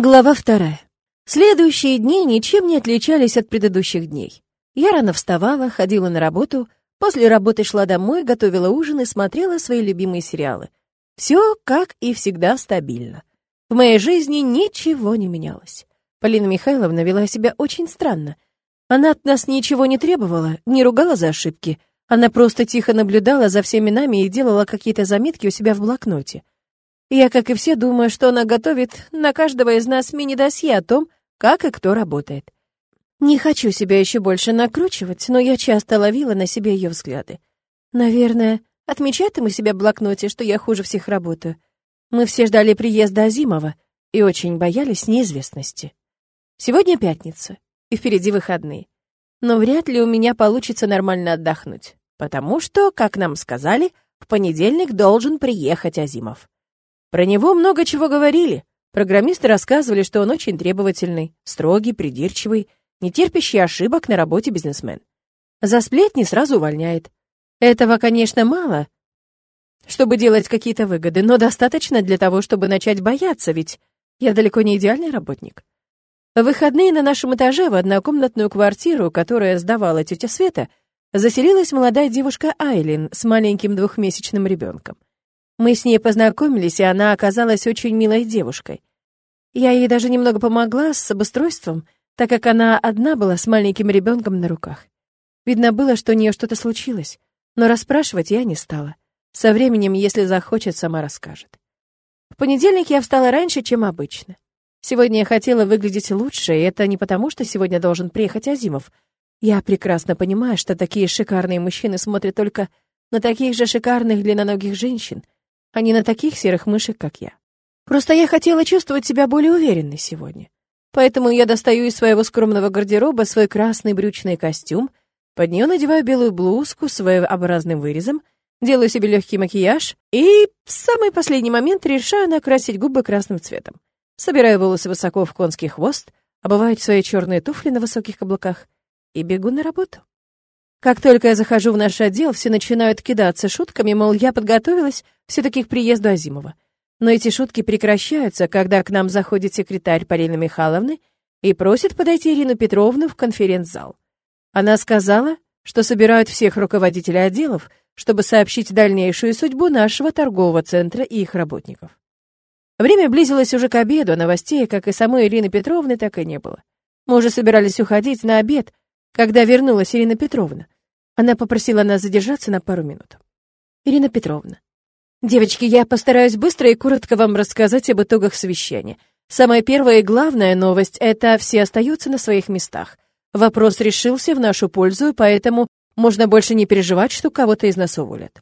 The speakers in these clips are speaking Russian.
Глава вторая. Следующие дни ничем не отличались от предыдущих дней. Я рано вставала, ходила на работу, после работы шла домой, готовила ужин и смотрела свои любимые сериалы. Все, как и всегда, стабильно. В моей жизни ничего не менялось. Полина Михайловна вела себя очень странно. Она от нас ничего не требовала, не ругала за ошибки. Она просто тихо наблюдала за всеми нами и делала какие-то заметки у себя в блокноте. Я, как и все, думаю, что она готовит на каждого из нас мини-досье о том, как и кто работает. Не хочу себя еще больше накручивать, но я часто ловила на себе ее взгляды. Наверное, отмечает мы себя в блокноте, что я хуже всех работаю. Мы все ждали приезда Азимова и очень боялись неизвестности. Сегодня пятница, и впереди выходные. Но вряд ли у меня получится нормально отдохнуть, потому что, как нам сказали, в понедельник должен приехать Азимов. Про него много чего говорили. Программисты рассказывали, что он очень требовательный, строгий, придирчивый, не терпящий ошибок на работе бизнесмен. За сплетни сразу увольняет. Этого, конечно, мало, чтобы делать какие-то выгоды, но достаточно для того, чтобы начать бояться, ведь я далеко не идеальный работник. В выходные на нашем этаже в однокомнатную квартиру, которую сдавала тетя Света, заселилась молодая девушка Айлин с маленьким двухмесячным ребенком. Мы с ней познакомились, и она оказалась очень милой девушкой. Я ей даже немного помогла с обустройством, так как она одна была с маленьким ребенком на руках. Видно было, что у нее что-то случилось, но расспрашивать я не стала. Со временем, если захочет, сама расскажет. В понедельник я встала раньше, чем обычно. Сегодня я хотела выглядеть лучше, и это не потому, что сегодня должен приехать Азимов. Я прекрасно понимаю, что такие шикарные мужчины смотрят только на таких же шикарных длинноногих женщин — а не на таких серых мышек, как я. Просто я хотела чувствовать себя более уверенной сегодня. Поэтому я достаю из своего скромного гардероба свой красный брючный костюм, под нее надеваю белую блузку с своеобразным вырезом, делаю себе легкий макияж и в самый последний момент решаю накрасить губы красным цветом. Собираю волосы высоко в конский хвост, обуваю свои черные туфли на высоких каблуках и бегу на работу. Как только я захожу в наш отдел, все начинают кидаться шутками, мол, я подготовилась все-таки к приезду Азимова. Но эти шутки прекращаются, когда к нам заходит секретарь Полины Михайловны и просит подойти Ирину Петровну в конференц-зал. Она сказала, что собирают всех руководителей отделов, чтобы сообщить дальнейшую судьбу нашего торгового центра и их работников. Время близилось уже к обеду, а новостей, как и самой Ирины Петровны, так и не было. Мы уже собирались уходить на обед, когда вернулась Ирина Петровна. Она попросила нас задержаться на пару минут. Ирина Петровна. Девочки, я постараюсь быстро и коротко вам рассказать об итогах совещания. Самая первая и главная новость — это все остаются на своих местах. Вопрос решился в нашу пользу, поэтому можно больше не переживать, что кого-то из нас уволят.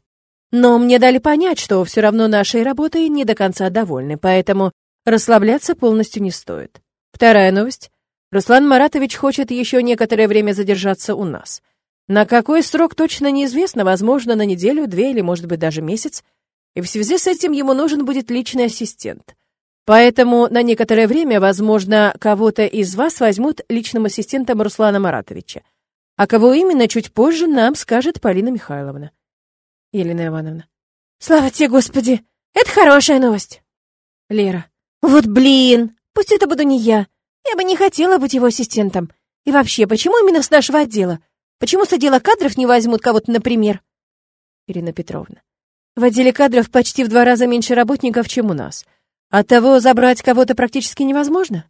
Но мне дали понять, что все равно нашей работой не до конца довольны, поэтому расслабляться полностью не стоит. Вторая новость. Руслан Маратович хочет еще некоторое время задержаться у нас. На какой срок точно неизвестно, возможно, на неделю, две или, может быть, даже месяц. И в связи с этим ему нужен будет личный ассистент. Поэтому на некоторое время, возможно, кого-то из вас возьмут личным ассистентом Руслана Маратовича. А кого именно, чуть позже нам скажет Полина Михайловна. Елена Ивановна. Слава тебе, Господи! Это хорошая новость. Лера. Вот блин! Пусть это буду не я. Я бы не хотела быть его ассистентом. И вообще, почему именно с нашего отдела? Почему с отдела кадров не возьмут кого-то, например? Ирина Петровна. В отделе кадров почти в два раза меньше работников, чем у нас. Оттого забрать кого-то практически невозможно.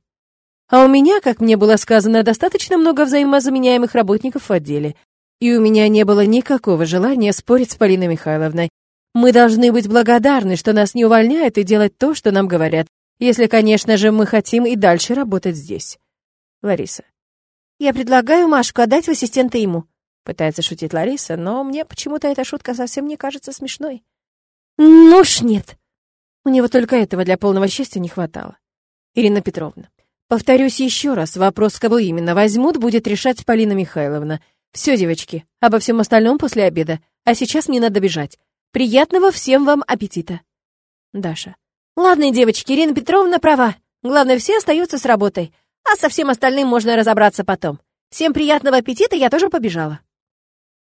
А у меня, как мне было сказано, достаточно много взаимозаменяемых работников в отделе. И у меня не было никакого желания спорить с Полиной Михайловной. Мы должны быть благодарны, что нас не увольняют и делать то, что нам говорят, если, конечно же, мы хотим и дальше работать здесь. Лариса. Я предлагаю Машку отдать в ассистента ему. Пытается шутить Лариса, но мне почему-то эта шутка совсем не кажется смешной. Ну уж нет. У него только этого для полного счастья не хватало. Ирина Петровна. Повторюсь еще раз, вопрос, кого именно возьмут, будет решать Полина Михайловна. Все, девочки, обо всем остальном после обеда. А сейчас мне надо бежать. Приятного всем вам аппетита. Даша. Ладно, девочки, Ирина Петровна права. Главное, все остаются с работой. А со всем остальным можно разобраться потом. Всем приятного аппетита, я тоже побежала.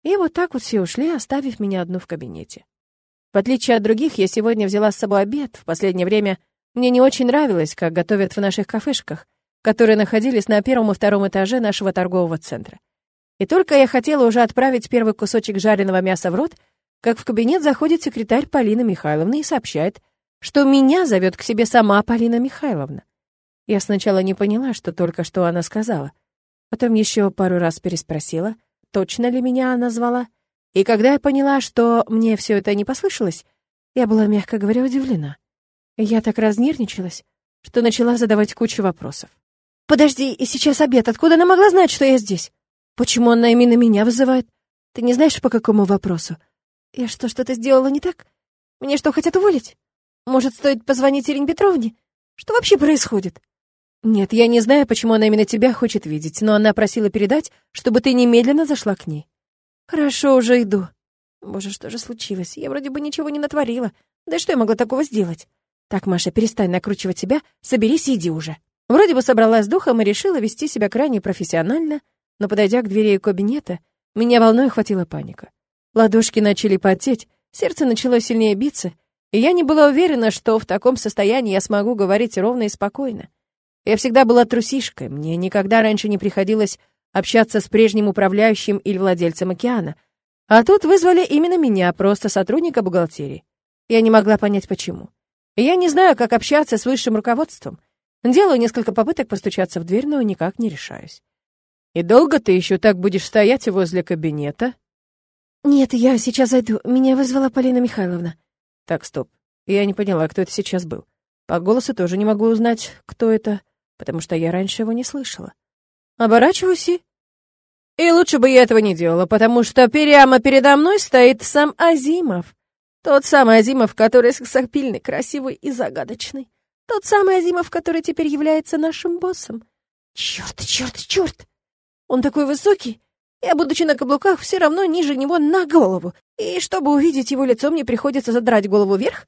И вот так вот все ушли, оставив меня одну в кабинете. В отличие от других, я сегодня взяла с собой обед. В последнее время Мне не очень нравилось, как готовят в наших кафешках, которые находились на первом и втором этаже нашего торгового центра. И только я хотела уже отправить первый кусочек жареного мяса в рот, как в кабинет заходит секретарь Полины Михайловны и сообщает, что меня зовет к себе сама Полина Михайловна. Я сначала не поняла, что только что она сказала. Потом еще пару раз переспросила, точно ли меня она звала. И когда я поняла, что мне все это не послышалось, я была, мягко говоря, удивлена. Я так разнервничалась, что начала задавать кучу вопросов. «Подожди, и сейчас обед. Откуда она могла знать, что я здесь? Почему она именно меня вызывает? Ты не знаешь, по какому вопросу? Я что, что-то сделала не так? Мне что, хотят уволить? Может, стоит позвонить Ирине Петровне? Что вообще происходит?» «Нет, я не знаю, почему она именно тебя хочет видеть, но она просила передать, чтобы ты немедленно зашла к ней». «Хорошо, уже иду». Боже, что же случилось? Я вроде бы ничего не натворила. Да что я могла такого сделать? Так, Маша, перестань накручивать себя, соберись и иди уже. Вроде бы собралась с духом и решила вести себя крайне профессионально, но, подойдя к двери кабинета, меня волной охватила паника. Ладошки начали потеть, сердце начало сильнее биться, и я не была уверена, что в таком состоянии я смогу говорить ровно и спокойно. Я всегда была трусишкой, мне никогда раньше не приходилось общаться с прежним управляющим или владельцем океана, а тут вызвали именно меня, просто сотрудника бухгалтерии. Я не могла понять, почему. Я не знаю, как общаться с высшим руководством. Делаю несколько попыток постучаться в дверь, но никак не решаюсь. «И долго ты еще так будешь стоять возле кабинета?» «Нет, я сейчас зайду. Меня вызвала Полина Михайловна». «Так, стоп. Я не поняла, кто это сейчас был. По голосу тоже не могу узнать, кто это, потому что я раньше его не слышала. Оборачиваюсь и... И лучше бы я этого не делала, потому что прямо передо мной стоит сам Азимов. Тот самый Азимов, который сексапильный, красивый и загадочный. Тот самый Азимов, который теперь является нашим боссом. Черт, черт, черт! Он такой высокий. Я, будучи на каблуках, все равно ниже него на голову. И чтобы увидеть его лицо, мне приходится задрать голову вверх.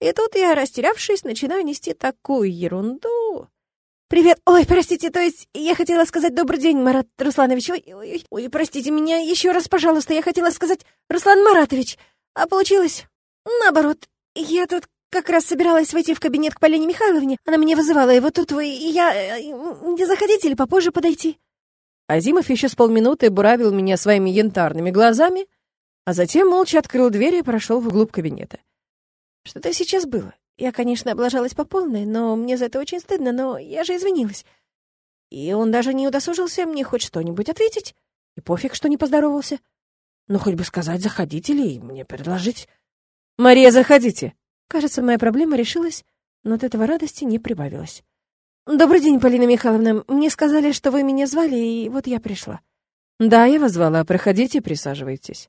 И тут я, растерявшись, начинаю нести такую ерунду. «Привет! Ой, простите, то есть я хотела сказать добрый день, Марат Русланович. Ой, ой, ой, простите меня еще раз, пожалуйста. Я хотела сказать Руслан Маратович. А получилось наоборот. Я тут как раз собиралась войти в кабинет к Полине Михайловне. Она меня вызывала, и вот тут вы... И я... Э, не заходите или попозже подойти?» Азимов еще с полминуты буравил меня своими янтарными глазами, а затем молча открыл дверь и прошел вглубь кабинета. Что-то сейчас было. Я, конечно, облажалась по полной, но мне за это очень стыдно, но я же извинилась. И он даже не удосужился мне хоть что-нибудь ответить. И пофиг, что не поздоровался. Ну, хоть бы сказать, заходите ли, мне предложить. «Мария, заходите!» Кажется, моя проблема решилась, но от этого радости не прибавилось. «Добрый день, Полина Михайловна. Мне сказали, что вы меня звали, и вот я пришла». «Да, я вас звала. Проходите, присаживайтесь».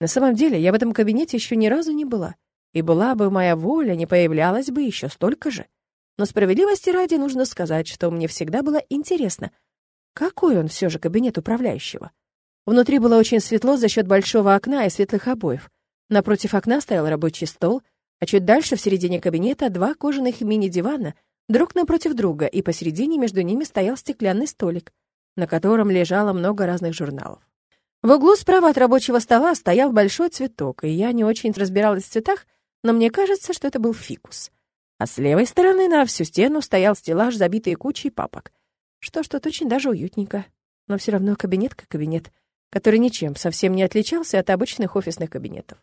На самом деле, я в этом кабинете еще ни разу не была. И была бы моя воля, не появлялась бы еще столько же. Но справедливости ради нужно сказать, что мне всегда было интересно, какой он все же кабинет управляющего. Внутри было очень светло за счет большого окна и светлых обоев. Напротив окна стоял рабочий стол, а чуть дальше, в середине кабинета, два кожаных мини-дивана, друг напротив друга, и посередине между ними стоял стеклянный столик, на котором лежало много разных журналов. В углу справа от рабочего стола стоял большой цветок, и я не очень разбиралась в цветах, но мне кажется, что это был фикус. А с левой стороны на всю стену стоял стеллаж, забитый кучей папок. Что ж, тут очень даже уютненько. Но все равно кабинет как кабинет, который ничем совсем не отличался от обычных офисных кабинетов.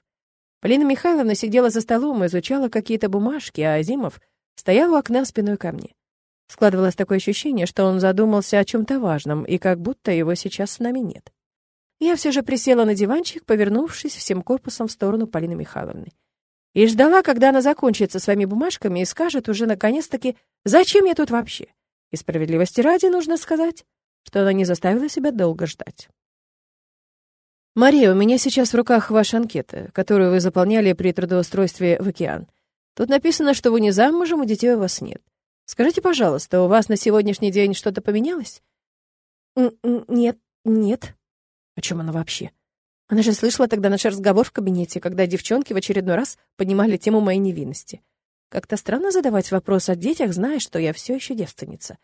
Полина Михайловна сидела за столом и изучала какие-то бумажки, а Азимов стоял у окна спиной ко мне. Складывалось такое ощущение, что он задумался о чем-то важном, и как будто его сейчас с нами нет. Я все же присела на диванчик, повернувшись всем корпусом в сторону Полины Михайловны. И ждала, когда она закончит со своими бумажками и скажет уже наконец-таки, зачем я тут вообще. И справедливости ради нужно сказать, что она не заставила себя долго ждать. «Мария, у меня сейчас в руках ваша анкета, которую вы заполняли при трудоустройстве в океан. Тут написано, что вы не замужем, и детей у вас нет. Скажите, пожалуйста, у вас на сегодняшний день что-то поменялось?» «Нет, нет». О чем она вообще? Она же слышала тогда наш разговор в кабинете, когда девчонки в очередной раз поднимали тему моей невинности. Как-то странно задавать вопрос о детях, зная, что я все еще девственница.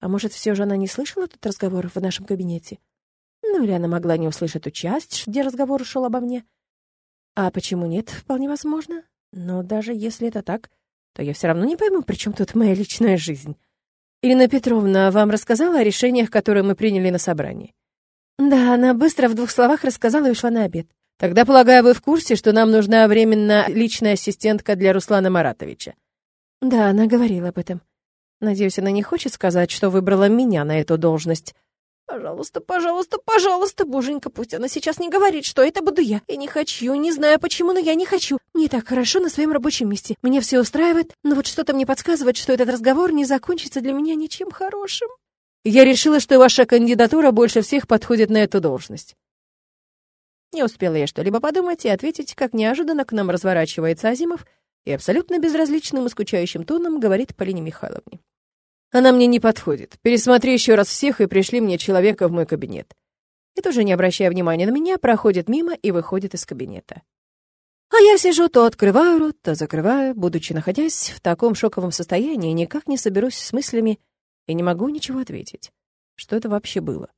А может, все же она не слышала тот разговор в нашем кабинете? Ну, или она могла не услышать ту часть, где разговор шел обо мне. А почему нет, вполне возможно. Но даже если это так, то я все равно не пойму, при чем тут моя личная жизнь. Ирина Петровна вам рассказала о решениях, которые мы приняли на собрании? Да, она быстро в двух словах рассказала и ушла на обед. Тогда, полагаю, вы в курсе, что нам нужна временно личная ассистентка для Руслана Маратовича? Да, она говорила об этом. Надеюсь, она не хочет сказать, что выбрала меня на эту должность. Пожалуйста, пожалуйста, пожалуйста, боженька, пусть она сейчас не говорит, что это буду я. Я не хочу, не знаю почему, но я не хочу. Мне так хорошо на своем рабочем месте. Меня все устраивает, но вот что-то мне подсказывает, что этот разговор не закончится для меня ничем хорошим. Я решила, что ваша кандидатура больше всех подходит на эту должность. Не успела я что-либо подумать и ответить, как неожиданно к нам разворачивается Азимов и абсолютно безразличным и скучающим тоном говорит Полине Михайловне. Она мне не подходит. Пересмотри еще раз всех и пришли мне человека в мой кабинет. И тоже, не обращая внимания на меня, проходит мимо и выходит из кабинета. А я сижу, то открываю рот, то закрываю, будучи находясь в таком шоковом состоянии, никак не соберусь с мыслями и не могу ничего ответить. Что это вообще было?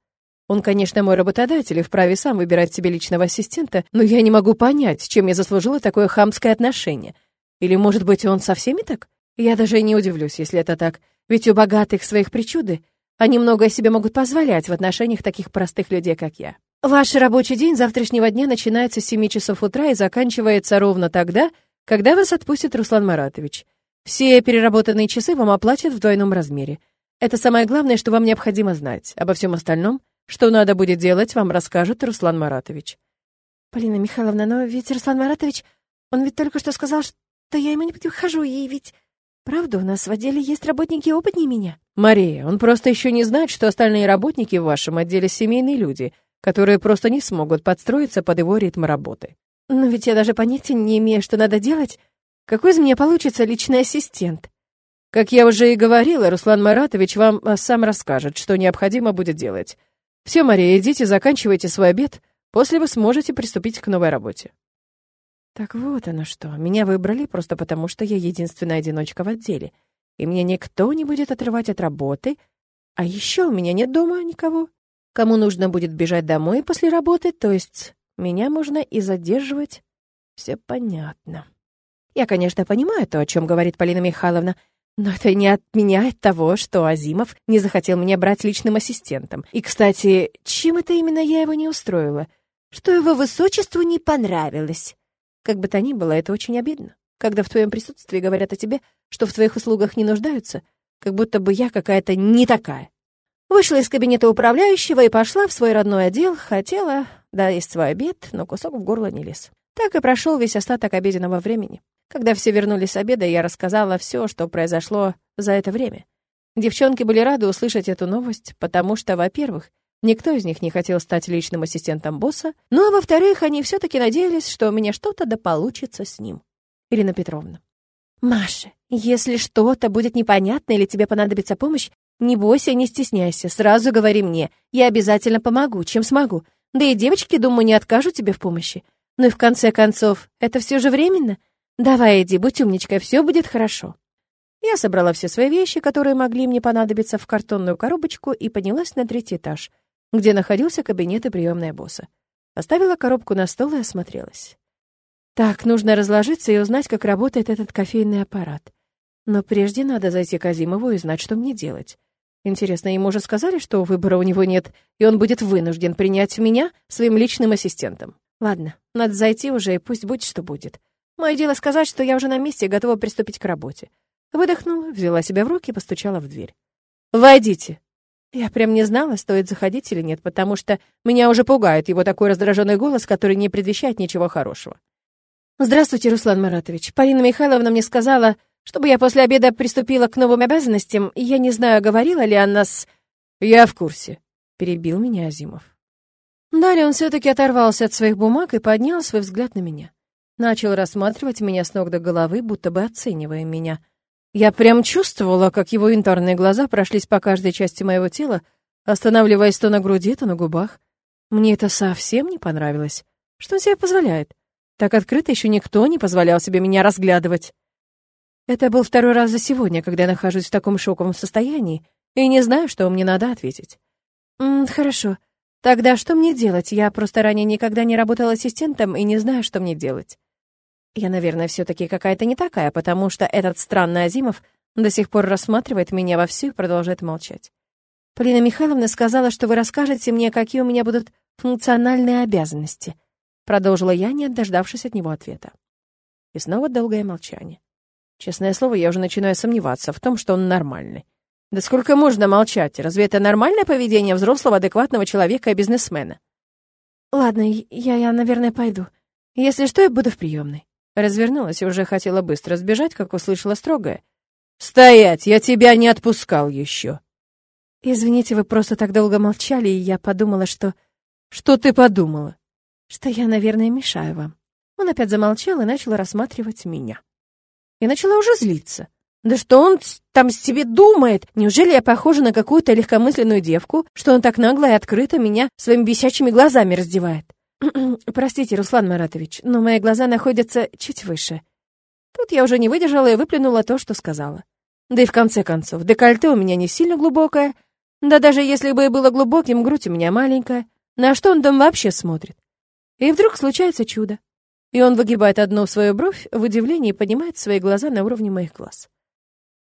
Он, конечно, мой работодатель и вправе сам выбирать себе личного ассистента, но я не могу понять, чем я заслужила такое хамское отношение. Или, может быть, он со всеми так? Я даже не удивлюсь, если это так. Ведь у богатых своих причуды. Они многое себе могут позволять в отношениях таких простых людей, как я. Ваш рабочий день завтрашнего дня начинается с 7 часов утра и заканчивается ровно тогда, когда вас отпустит Руслан Маратович. Все переработанные часы вам оплатят в двойном размере. Это самое главное, что вам необходимо знать. Обо всем остальном, что надо будет делать, вам расскажет Руслан Маратович. Полина Михайловна, но ведь Руслан Маратович, он ведь только что сказал, что я ему не подхожу, и ведь Правда, у нас в отделе есть работники опытнее меня. Мария, он просто еще не знает, что остальные работники в вашем отделе семейные люди, которые просто не смогут подстроиться под его ритм работы. Но ведь я даже понятия не имею, что надо делать. Какой из меня получится личный ассистент? Как я уже и говорила, Руслан Маратович вам а, сам расскажет, что необходимо будет делать. Все, Мария, идите, заканчивайте свой обед. После вы сможете приступить к новой работе. Так вот оно что. Меня выбрали просто потому, что я единственная одиночка в отделе. И мне никто не будет отрывать от работы. А еще у меня нет дома никого. Кому нужно будет бежать домой после работы, то есть меня можно и задерживать. Все понятно. Я, конечно, понимаю то, о чем говорит Полина Михайловна, но это не отменяет того, что Азимов не захотел меня брать личным ассистентом. И, кстати, чем это именно я его не устроила? Что его высочеству не понравилось? Как бы то ни было, это очень обидно. Когда в твоем присутствии говорят о тебе, что в твоих услугах не нуждаются, как будто бы я какая-то не такая. Вышла из кабинета управляющего и пошла в свой родной отдел. Хотела доесть свой обед, но кусок в горло не лез. Так и прошел весь остаток обеденного времени. Когда все вернулись с обеда, я рассказала все, что произошло за это время. Девчонки были рады услышать эту новость, потому что, во-первых, Никто из них не хотел стать личным ассистентом босса, ну а во-вторых, они все-таки надеялись, что у меня что-то да получится с ним. Ирина Петровна. Маша, если что-то будет непонятно или тебе понадобится помощь, не бойся, не стесняйся, сразу говори мне, я обязательно помогу, чем смогу. Да и девочки, думаю, не откажут тебе в помощи. Ну и в конце концов, это все же временно. Давай, иди, будь умничкой, все будет хорошо. Я собрала все свои вещи, которые могли мне понадобиться, в картонную коробочку и поднялась на третий этаж — где находился кабинет и приемная босса. Поставила коробку на стол и осмотрелась. Так, нужно разложиться и узнать, как работает этот кофейный аппарат. Но прежде надо зайти к Азимову и знать, что мне делать. Интересно, ему уже сказали, что выбора у него нет, и он будет вынужден принять меня своим личным ассистентом. Ладно, надо зайти уже, и пусть будет, что будет. Мое дело сказать, что я уже на месте и готова приступить к работе. Выдохнула, взяла себя в руки и постучала в дверь. «Войдите!» Я прям не знала, стоит заходить или нет, потому что меня уже пугает его такой раздраженный голос, который не предвещает ничего хорошего. «Здравствуйте, Руслан Маратович. Полина Михайловна мне сказала, чтобы я после обеда приступила к новым обязанностям, и я не знаю, говорила ли она с...» «Я в курсе», — перебил меня Азимов. Далее он все-таки оторвался от своих бумаг и поднял свой взгляд на меня. Начал рассматривать меня с ног до головы, будто бы оценивая меня — я прям чувствовала, как его янтарные глаза прошлись по каждой части моего тела, останавливаясь то на груди, то на губах. Мне это совсем не понравилось. Что он себе позволяет? Так открыто еще никто не позволял себе меня разглядывать. Это был второй раз за сегодня, когда я нахожусь в таком шоковом состоянии и не знаю, что мне надо ответить. «М «Хорошо. Тогда что мне делать? Я просто ранее никогда не работала ассистентом и не знаю, что мне делать». Я, наверное, все-таки какая-то не такая, потому что этот странный Азимов до сих пор рассматривает меня вовсю и продолжает молчать. Полина Михайловна сказала, что вы расскажете мне, какие у меня будут функциональные обязанности. Продолжила я, не дождавшись от него ответа. И снова долгое молчание. Честное слово, я уже начинаю сомневаться в том, что он нормальный. Да сколько можно молчать? Разве это нормальное поведение взрослого, адекватного человека и бизнесмена? Ладно, я, я, наверное, пойду. Если что, я буду в приемной. Развернулась и уже хотела быстро сбежать, как услышала строгое. «Стоять! Я тебя не отпускал еще!» «Извините, вы просто так долго молчали, и я подумала, что...» «Что ты подумала?» «Что я, наверное, мешаю вам». Он опять замолчал и начал рассматривать меня. Я начала уже злиться. Да что он там с себе думает? Неужели я похожа на какую-то легкомысленную девку, что он так нагло и открыто меня своими висячими глазами раздевает? Простите, Руслан Маратович, но мои глаза находятся чуть выше. Тут я уже не выдержала и выплюнула то, что сказала. Да и в конце концов, декольте у меня не сильно глубокое. Да даже если бы и было глубоким, грудь у меня маленькая. На что он там вообще смотрит? И вдруг случается чудо. И он выгибает одну свою бровь в удивлении и поднимает свои глаза на уровне моих глаз.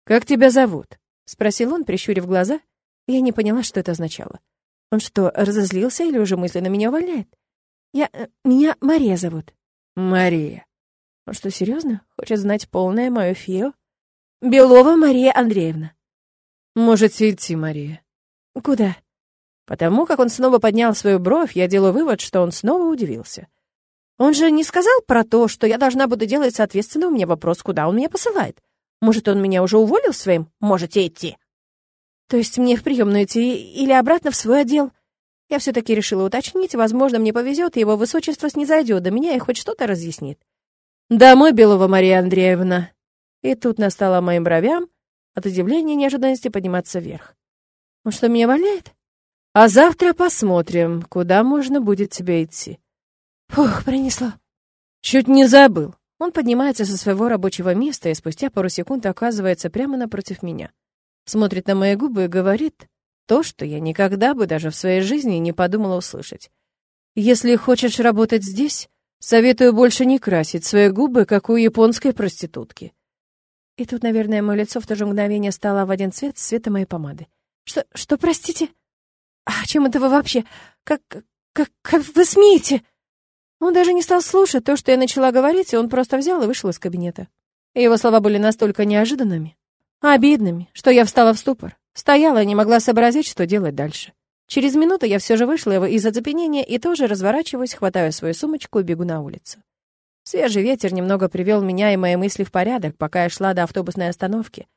«Как тебя зовут?» — спросил он, прищурив глаза. Я не поняла, что это означало. Он что, разозлился или уже мысленно меня увольняет? Я... Э, меня Мария зовут. Мария. Он что, серьезно? Хочет знать полное мое фио? Белова Мария Андреевна. Можете идти, Мария. Куда? Потому как он снова поднял свою бровь, я делаю вывод, что он снова удивился. Он же не сказал про то, что я должна буду делать, соответственно, у меня вопрос, куда он меня посылает. Может, он меня уже уволил своим «можете идти»? То есть мне в приемную идти или обратно в свой отдел? Я все-таки решила уточнить, возможно, мне повезет, и его высочество снизойдет до меня и хоть что-то разъяснит. «Домой, Белова Мария Андреевна!» И тут настало моим бровям от удивления и неожиданности подниматься вверх. Он что, меня валяет? А завтра посмотрим, куда можно будет тебе идти. Фух, принесла. Чуть не забыл. Он поднимается со своего рабочего места и спустя пару секунд оказывается прямо напротив меня. Смотрит на мои губы и говорит, то, что я никогда бы даже в своей жизни не подумала услышать. Если хочешь работать здесь, советую больше не красить свои губы, как у японской проститутки. И тут, наверное, мое лицо в то же мгновение стало в один цвет с цвета моей помады. Что, что, простите? А чем это вы вообще? Как, как, как вы смеете? Он даже не стал слушать то, что я начала говорить, и он просто взял и вышел из кабинета. его слова были настолько неожиданными, обидными, что я встала в ступор. Стояла и не могла сообразить, что делать дальше. Через минуту я все же вышла из оцепенения и тоже разворачиваясь, хватаю свою сумочку и бегу на улицу. Свежий ветер немного привел меня и мои мысли в порядок, пока я шла до автобусной остановки.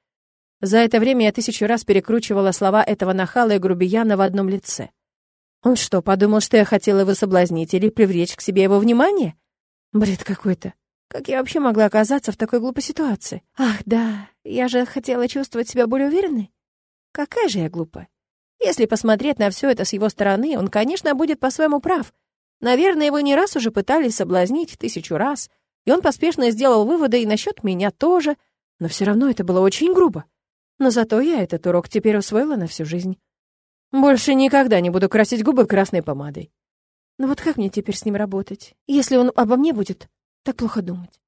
За это время я тысячу раз перекручивала слова этого нахала и грубияна в одном лице. Он что, подумал, что я хотела его соблазнить или привлечь к себе его внимание? Бред какой-то. Как я вообще могла оказаться в такой глупой ситуации? Ах, да, я же хотела чувствовать себя более уверенной. Какая же я глупая. Если посмотреть на все это с его стороны, он, конечно, будет по-своему прав. Наверное, его не раз уже пытались соблазнить, тысячу раз, и он поспешно сделал выводы и насчет меня тоже, но все равно это было очень грубо. Но зато я этот урок теперь усвоила на всю жизнь. Больше никогда не буду красить губы красной помадой. Но вот как мне теперь с ним работать, если он обо мне будет так плохо думать?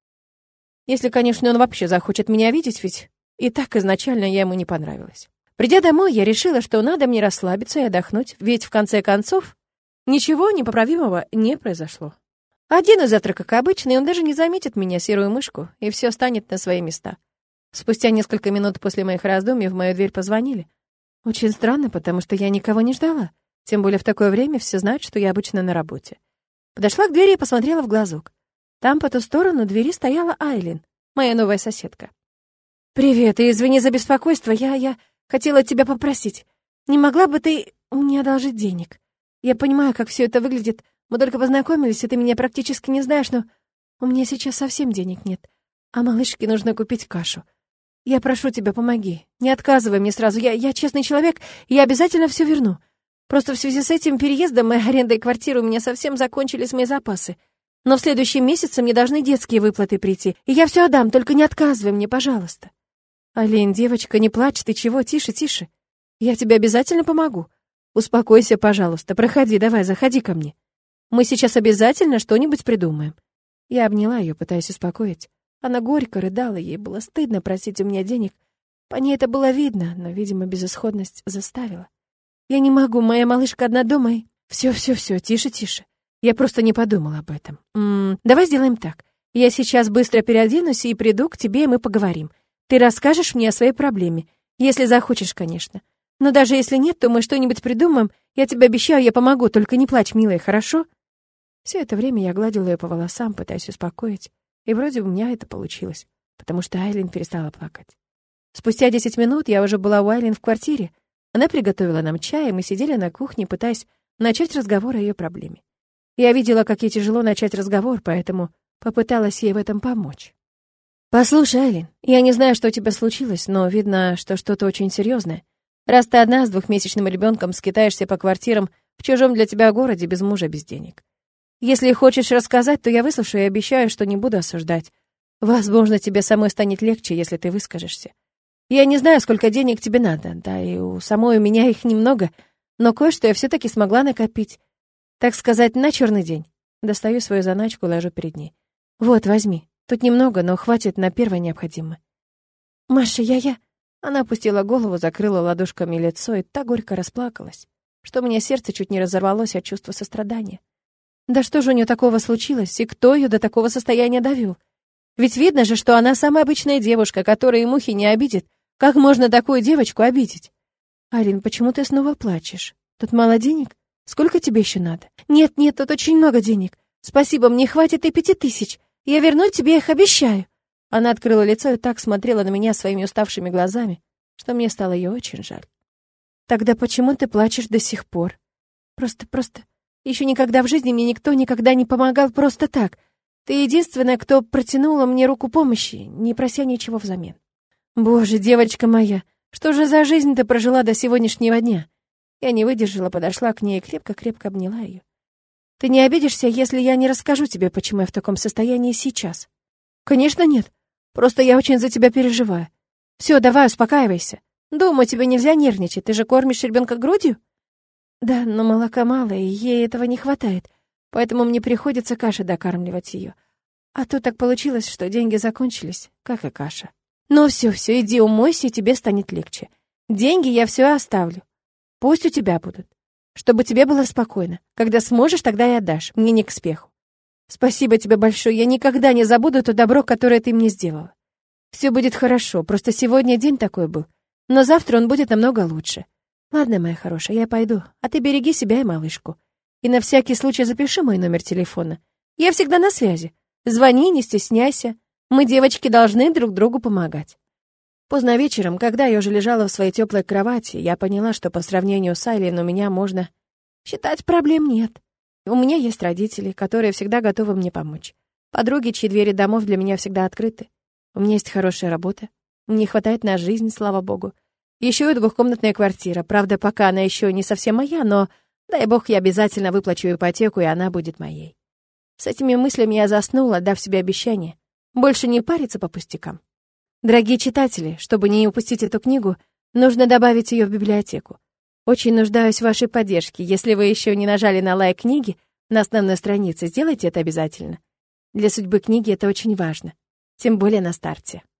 Если, конечно, он вообще захочет меня видеть, ведь и так изначально я ему не понравилась. Придя домой, я решила, что надо мне расслабиться и отдохнуть, ведь в конце концов ничего непоправимого не произошло. Один из завтрак, как обычно, и он даже не заметит меня, серую мышку, и все станет на свои места. Спустя несколько минут после моих раздумий в мою дверь позвонили. Очень странно, потому что я никого не ждала. Тем более в такое время все знают, что я обычно на работе. Подошла к двери и посмотрела в глазок. Там по ту сторону двери стояла Айлин, моя новая соседка. «Привет, и извини за беспокойство, я... я...» Хотела тебя попросить, не могла бы ты мне одолжить денег? Я понимаю, как все это выглядит. Мы только познакомились, и ты меня практически не знаешь, но у меня сейчас совсем денег нет. А малышке нужно купить кашу. Я прошу тебя, помоги. Не отказывай мне сразу. Я, я честный человек, и я обязательно все верну. Просто в связи с этим переездом и арендой квартиры у меня совсем закончились мои запасы. Но в следующем месяце мне должны детские выплаты прийти, и я все отдам, только не отказывай мне, пожалуйста. «Олень, девочка, не плачь, ты чего? Тише, тише. Я тебе обязательно помогу. Успокойся, пожалуйста. Проходи, давай, заходи ко мне. Мы сейчас обязательно что-нибудь придумаем. Я обняла ее, пытаясь успокоить. Она горько рыдала, ей было стыдно просить у меня денег. По ней это было видно, но, видимо, безысходность заставила. Я не могу, моя малышка одна дома и... Все, все, все, тише, тише. Я просто не подумала об этом. М -м, давай сделаем так. Я сейчас быстро переоденусь и приду к тебе, и мы поговорим. Ты расскажешь мне о своей проблеме, если захочешь, конечно. Но даже если нет, то мы что-нибудь придумаем. Я тебе обещаю, я помогу, только не плачь, милая, хорошо? Все это время я гладила ее по волосам, пытаясь успокоить. И вроде у меня это получилось, потому что Айлин перестала плакать. Спустя десять минут я уже была у Айлин в квартире. Она приготовила нам чай, и мы сидели на кухне, пытаясь начать разговор о ее проблеме. Я видела, как ей тяжело начать разговор, поэтому попыталась ей в этом помочь. «Послушай, Айлин, я не знаю, что у тебя случилось, но видно, что что-то очень серьезное. Раз ты одна с двухмесячным ребенком скитаешься по квартирам в чужом для тебя городе без мужа, без денег. Если хочешь рассказать, то я выслушаю и обещаю, что не буду осуждать. Возможно, тебе самой станет легче, если ты выскажешься. Я не знаю, сколько денег тебе надо, да и у самой у меня их немного, но кое-что я все таки смогла накопить. Так сказать, на черный день. Достаю свою заначку и ложу перед ней. Вот, возьми. Тут немного, но хватит на первое необходимое. Маша, я-я... Она опустила голову, закрыла ладошками лицо и так горько расплакалась, что у меня сердце чуть не разорвалось от чувства сострадания. Да что же у нее такого случилось, и кто ее до такого состояния довел? Ведь видно же, что она самая обычная девушка, которая и мухи не обидит. Как можно такую девочку обидеть? Алин, почему ты снова плачешь? Тут мало денег? Сколько тебе еще надо? Нет, нет, тут очень много денег. Спасибо, мне хватит и пяти тысяч. Я верну тебе их, обещаю. Она открыла лицо и так смотрела на меня своими уставшими глазами, что мне стало ее очень жаль. Тогда почему ты плачешь до сих пор? Просто, просто еще никогда в жизни мне никто никогда не помогал просто так. Ты единственная, кто протянула мне руку помощи, не прося ничего взамен. Боже, девочка моя, что же за жизнь ты прожила до сегодняшнего дня? Я не выдержала, подошла к ней и крепко-крепко обняла ее. Ты не обидишься, если я не расскажу тебе, почему я в таком состоянии сейчас? Конечно, нет. Просто я очень за тебя переживаю. Все, давай, успокаивайся. Думаю, тебе нельзя нервничать. Ты же кормишь ребенка грудью? Да, но молока мало, и ей этого не хватает, поэтому мне приходится кашей докармливать ее. А то так получилось, что деньги закончились, как и каша. Ну все, все, иди умойся, и тебе станет легче. Деньги я все оставлю. Пусть у тебя будут. Чтобы тебе было спокойно. Когда сможешь, тогда и отдашь. Мне не к спеху. Спасибо тебе большое. Я никогда не забуду то добро, которое ты мне сделала. Все будет хорошо. Просто сегодня день такой был. Но завтра он будет намного лучше. Ладно, моя хорошая, я пойду, а ты береги себя и малышку. И на всякий случай запиши мой номер телефона. Я всегда на связи. Звони, не стесняйся. Мы, девочки, должны друг другу помогать. Поздно вечером, когда я уже лежала в своей теплой кровати, я поняла, что по сравнению с Айлин у меня можно считать проблем нет. У меня есть родители, которые всегда готовы мне помочь. Подруги, чьи двери домов для меня всегда открыты. У меня есть хорошая работа. Мне хватает на жизнь, слава богу. Еще и двухкомнатная квартира. Правда, пока она еще не совсем моя, но, дай бог, я обязательно выплачу ипотеку, и она будет моей. С этими мыслями я заснула, дав себе обещание. Больше не париться по пустякам. Дорогие читатели, чтобы не упустить эту книгу, нужно добавить ее в библиотеку. Очень нуждаюсь в вашей поддержке. Если вы еще не нажали на лайк книги на основной странице, сделайте это обязательно. Для судьбы книги это очень важно, тем более на старте.